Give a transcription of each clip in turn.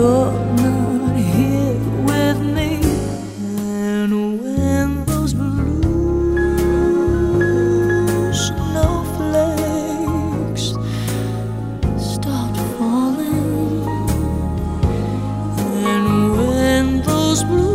you're not here with me. And when those blue snowflakes start falling, and when those blue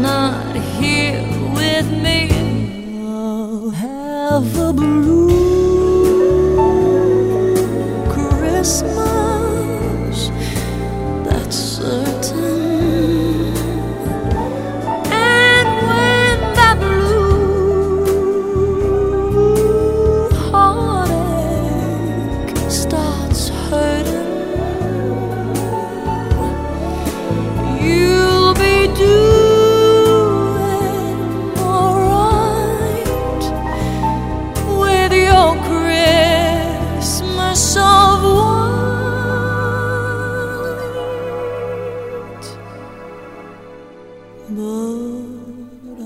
not here with me. Oh, have a blue. but I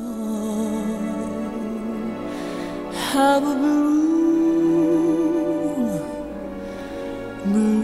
have a blue, blue.